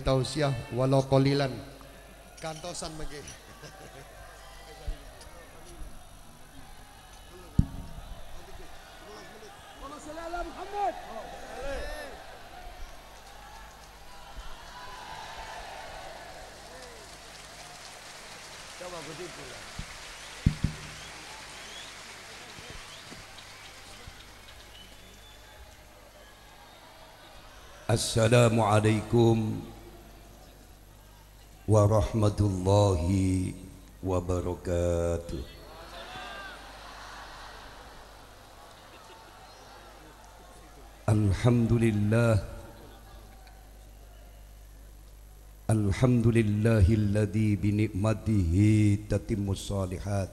tausiah walau kolilan kantosan megi Assalamualaikum warahmatullahi wabarakatuh. Alhamdulillah Alhamdulillahilladzi bi ni'matihi tatimmus salihat.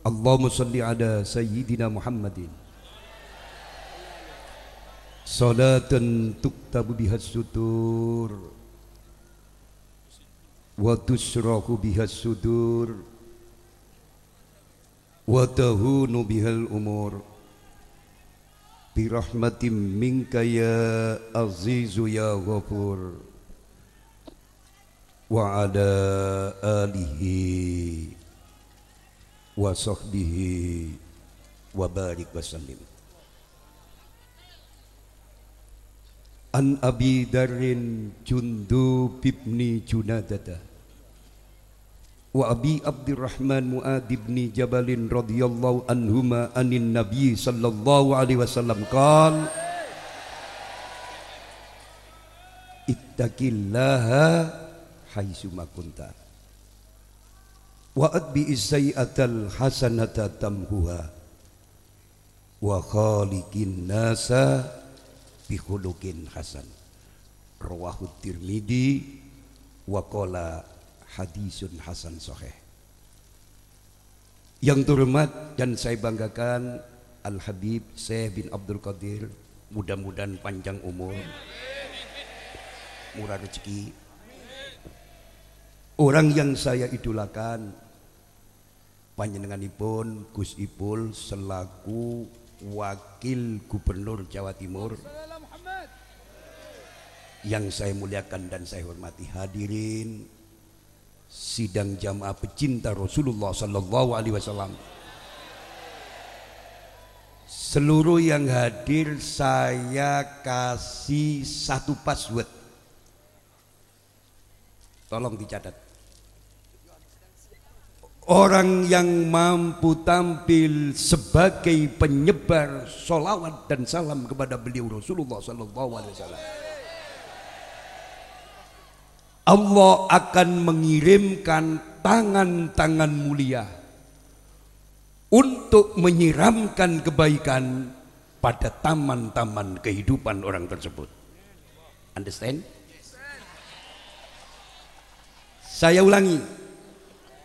Allahumma salli ala Muhammadin Salatan tuktabu biha sutur Wa tusrahu biha sudur. Wa tahunu bihal umur Birahmatim minka ya azizu ya ghafur. Wa ala alihi Wa sahbihi Wa barik wa sallim An Abi Darin Jundu Bibni Junadata. Wa Abi Abdurrahman Mu'ad ibni Jabalin radhiyallahu anhuma anin Nabi sallallahu alaihi wasallam qal Ittaqillaha haitsu ma kunta. Wa adbi sayyatal hasanata tamhuha. Wa khaliqin nasa bihulukin hasan. Rawahu tirmidhi wa hadisun hasan sahih. Yang terhormat dan saya banggakan Al Habib Syekh bin Abdul Qadir mudah-mudahan panjang umur. Murah rezeki. Orang yang saya idolakan panjenenganipun Gus Ipul selaku wakil gubernur Jawa Timur yang saya muliakan dan saya hormati hadirin sidang jamaah pecinta Rasulullah sallallahu alaihi wasallam. Seluruh yang hadir saya kasih satu password. Tolong dicatat. Orang yang mampu tampil sebagai penyebar solawat dan salam kepada beliau Rasulullah Sallallahu Alaihi Wasallam. Allah akan mengirimkan tangan-tangan mulia untuk menyiramkan kebaikan pada taman-taman kehidupan orang tersebut. Understand? Saya ulangi,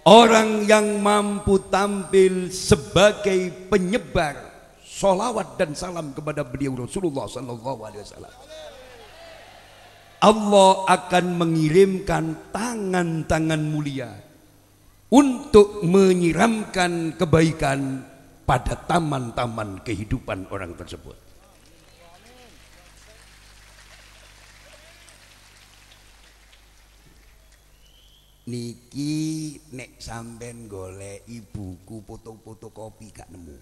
Orang yang mampu tampil sebagai penyebar solawat dan salam kepada beliau Rasulullah Sallallahu Alaihi Wasallam. Allah akan mengirimkan tangan-tangan mulia untuk menyiramkan kebaikan pada taman-taman kehidupan orang tersebut. niki nek sampean golek ibuku foto-foto kopi gak nemu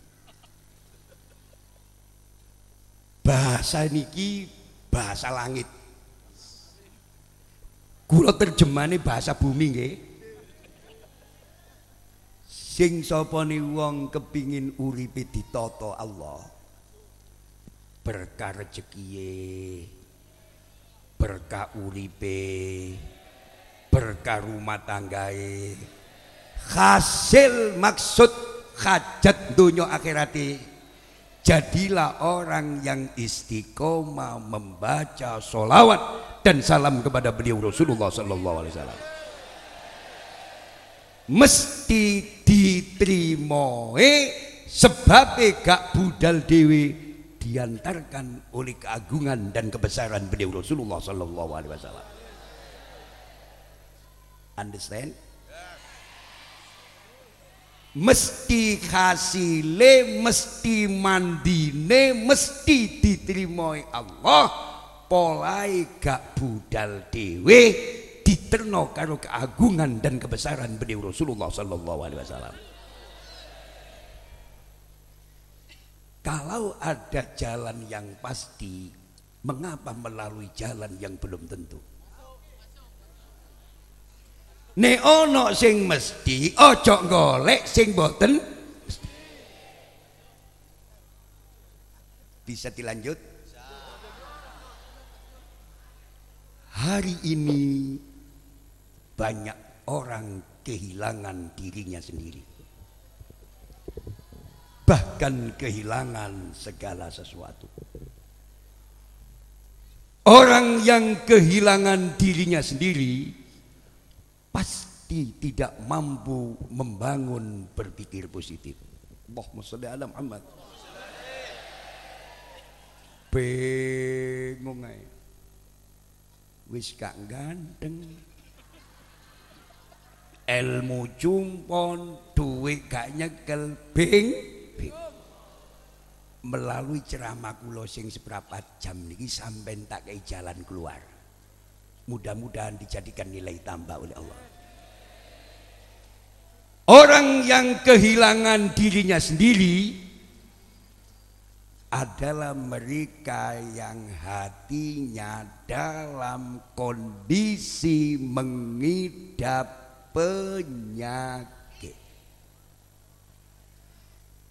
bahasa niki bahasa langit kula terjemahane bahasa bumi nggih. Sing sapane wong kepingin uripe ditata Allah. Berkah rezekiye berkah uripe. Berkah rumah tanggae hasil maksud hajat dunia akhirati Jadilah orang yang istiqomah membaca solawat dan salam kepada beliau Rasulullah Sallallahu Alaihi Wasallam. Mesti diterima sebab gak budal dewi diantarkan oleh keagungan dan kebesaran beliau Rasulullah Sallallahu Alaihi Wasallam. Understand? mesti hasile mesti mandine mesti diterima Allah polai gak budal dewe diterno karo keagungan dan kebesaran beliau Rasulullah sallallahu alaihi wasallam. Kalau ada jalan yang pasti mengapa melalui jalan yang belum tentu? Nek ana sing mesti aja golek sing boten Bisa dilanjut? Hari ini banyak orang kehilangan dirinya sendiri. Bahkan kehilangan segala sesuatu. Orang yang kehilangan dirinya sendiri pasti tidak mampu membangun berpikir positif. Allahumma sholli ala Muhammad. Bingung ae. Wis gak ganteng. Ilmu cumpon, duit gak nyekel, bing, bing. Melalui ceramah kula sing seberapa jam niki sampai tak kayak jalan keluar. Mudah-mudahan dijadikan nilai tambah oleh Allah. Orang yang kehilangan dirinya sendiri adalah mereka yang hatinya dalam kondisi mengidap penyakit.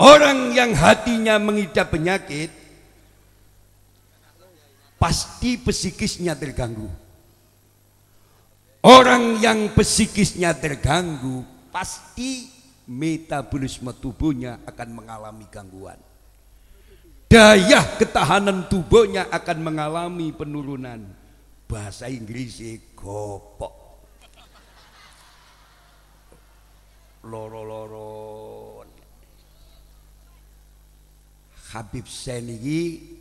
Orang yang hatinya mengidap penyakit pasti psikisnya terganggu. Orang yang psikisnya terganggu pasti metabolisme tubuhnya akan mengalami gangguan. Daya ketahanan tubuhnya akan mengalami penurunan. Bahasa Inggris gopok. Loro-loro. Habib Senigi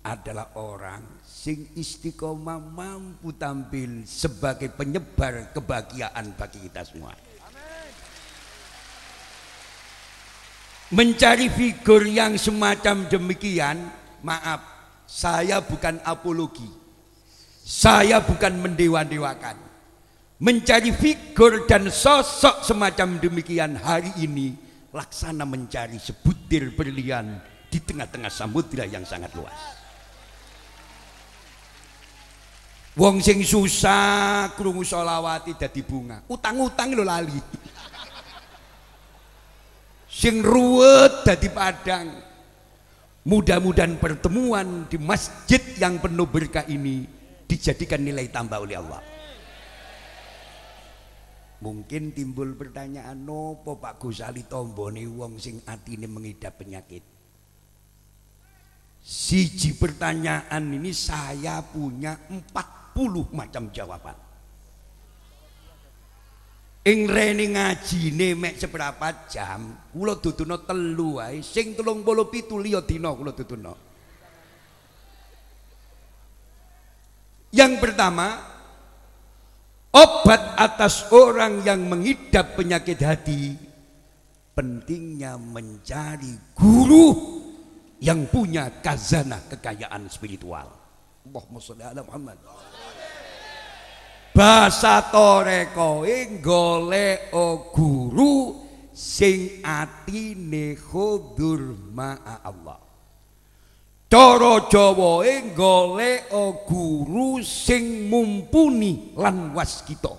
adalah orang sing istiqomah mampu tampil sebagai penyebar kebahagiaan bagi kita semua. Mencari figur yang semacam demikian maaf saya bukan apologi. Saya bukan mendewa-dewakan. Mencari figur dan sosok semacam demikian hari ini laksana mencari sebutir berlian di tengah-tengah samudra yang sangat luas. Wong sing susah krungu solawati dadi bunga. Utang-utang lo lali sing ruwet dadi padang. Mudah-mudahan pertemuan di masjid yang penuh berkah ini dijadikan nilai tambah oleh Allah. Mungkin timbul pertanyaan nopo Pak Gusali tombone wong sing atine mengidap penyakit? Siji pertanyaan ini saya punya 40 macam jawaban Ing rene ngajine mek seberapa jam, kula duduno telu wae. Sing 37 liya dina kula duduno. Yang pertama, obat atas orang yang mengidap penyakit hati pentingnya mencari guru yang punya kazanah kekayaan spiritual. Allahumma sholli ala Muhammad basa toreko golek guru sing atine khudur ma'a Allah cara Jawa golek o guru sing mumpuni lan waskita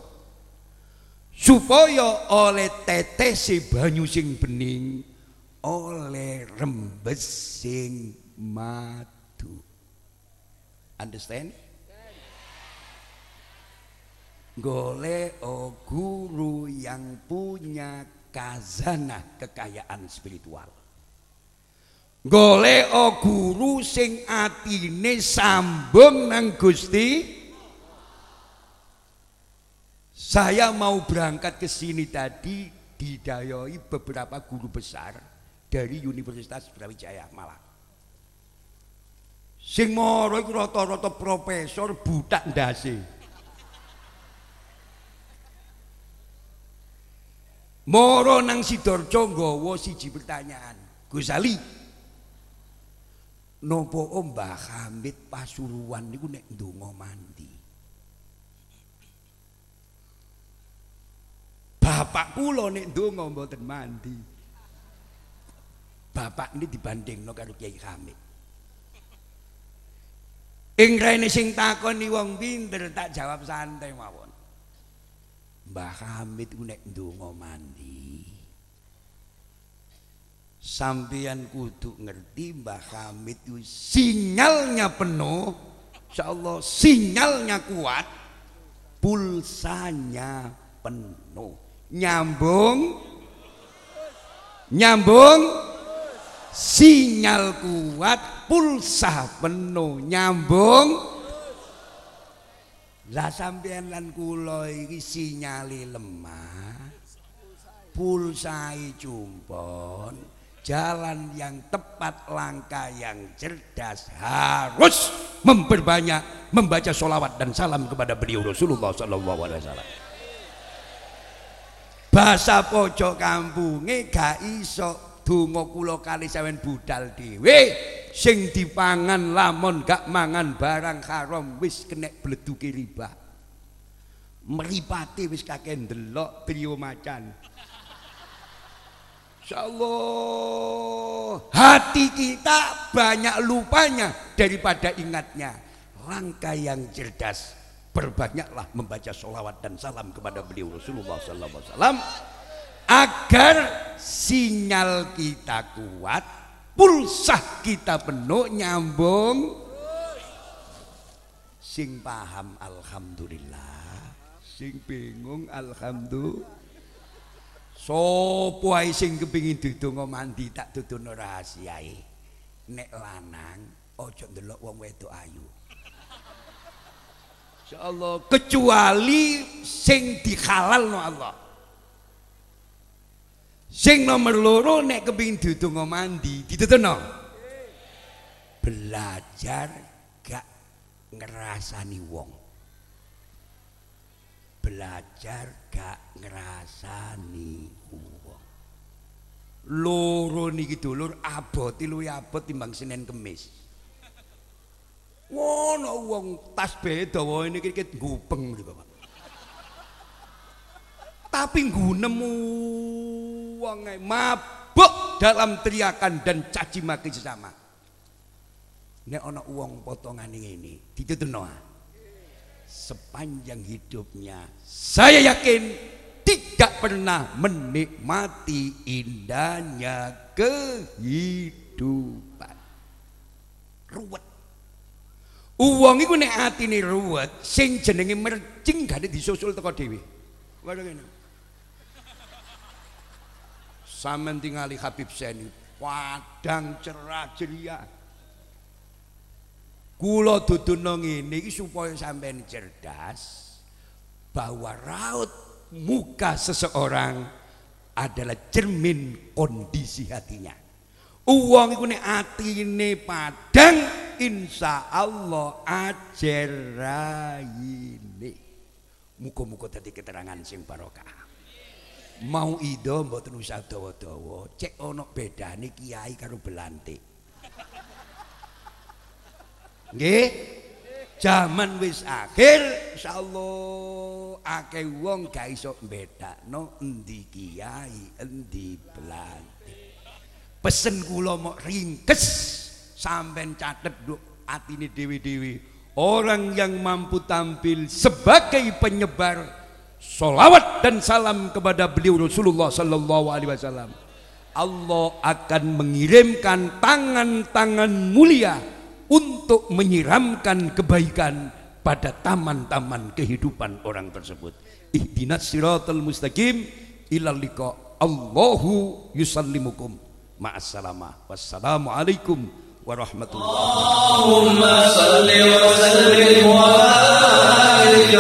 supaya oleh tetesi banyu sing bening oleh rembes sing madu. Understand golek guru yang punya kazanah kekayaan spiritual golek guru sing atine sambung nang Gusti saya mau berangkat ke sini tadi didayoi beberapa guru besar dari Universitas Brawijaya Malang. Sing moro iku rata-rata profesor butak ndase. Moro nang Sidoarjo nggawa siji pertanyaan. Gus Ali. Nopo Mbah Hamid Pasuruan niku nek ndonga mandi? Bapak kula nek ndonga mboten mandi. Bapak ini dibandingno karo Kiai Hamid. Ing sing takoni wong pinter tak jawab santai mawon. Mbah Hamid ku nek ndonga mandi. Sampeyan kudu ngerti Mbah Hamid itu sinyalnya penuh, insyaallah sinyalnya kuat, pulsanya penuh. Nyambung? Nyambung? Sinyal kuat pulsa penuh. Nyambung lah sampean lan kula iki sinyali lemah pulsai cumpon jalan yang tepat langkah yang cerdas harus memperbanyak membaca sholawat dan salam kepada beliau Rasulullah Sallallahu Alaihi Wasallam. Basa pojok kampunge gak iso donga kula kali sawen budal dhewe sing dipangan lamun gak mangan barang haram wis kenek bleduke riba. Meripati wis kakek ndelok trio macan. Insyaallah. Hati kita banyak lupanya daripada ingatnya. Langkah yang cerdas. Berbanyaklah membaca sholawat dan salam kepada beliau Rasulullah SAW agar sinyal kita kuat, pulsa kita penuh nyambung. Sing paham alhamdulillah, sing bingung alhamdulillah. Sopo ae sing kepengin didonga mandi tak dudono rahasiae. Nek lanang aja ndelok wong wedok ayu. Allah kecuali sing no Allah. Sing nomor loro nek kepengin didonga mandi, dituturno. Belajar gak ngerasani wong. Belajar gak ngerasani wong. Loro niki dulur abot luwih abot timbang Senin Kemis. Ngono wong tas beda wae niki kit gupeng. Tapi nemu wong mabuk dalam teriakan dan caci maki sesama. Nek ana wong potongane ngene, dituturno. Sepanjang hidupnya saya yakin tidak pernah menikmati indahnya kehidupan. Ruwet Uang iku nek atine ruwet, sing jenenge mercing gak disusul teko dhewe. Waduh ngene. Sampeyan tingali Habib Seni, padang cerah ceria. Kula dudono ngene iki supaya sampeyan cerdas bahwa raut muka seseorang adalah cermin kondisi hatinya. Uang iku nek atine padang insya Allah ajar raine. Muga-muga dadi keterangan sing barokah. Mau ido mboten usah dawa-dawa, cek ana bedane kiai karo belantik. Nggih? Zaman wis akhir insyaallah akeh wong gak iso bedakno endi kiai, endi belantik. pesen kula mau ringkes sampean catet hati ini dewi-dewi orang yang mampu tampil sebagai penyebar Solawat dan salam kepada beliau Rasulullah Sallallahu Alaihi Wasallam. Allah akan mengirimkan tangan-tangan mulia untuk menyiramkan kebaikan pada taman-taman kehidupan orang tersebut. Ihdinas siratal mustaqim ilal liqa. Allahu yusallimukum. Ma'assalamah. Wassalamualaikum warahmatullahi wabarakatuh. Allahumma salli wa sallim wa barik.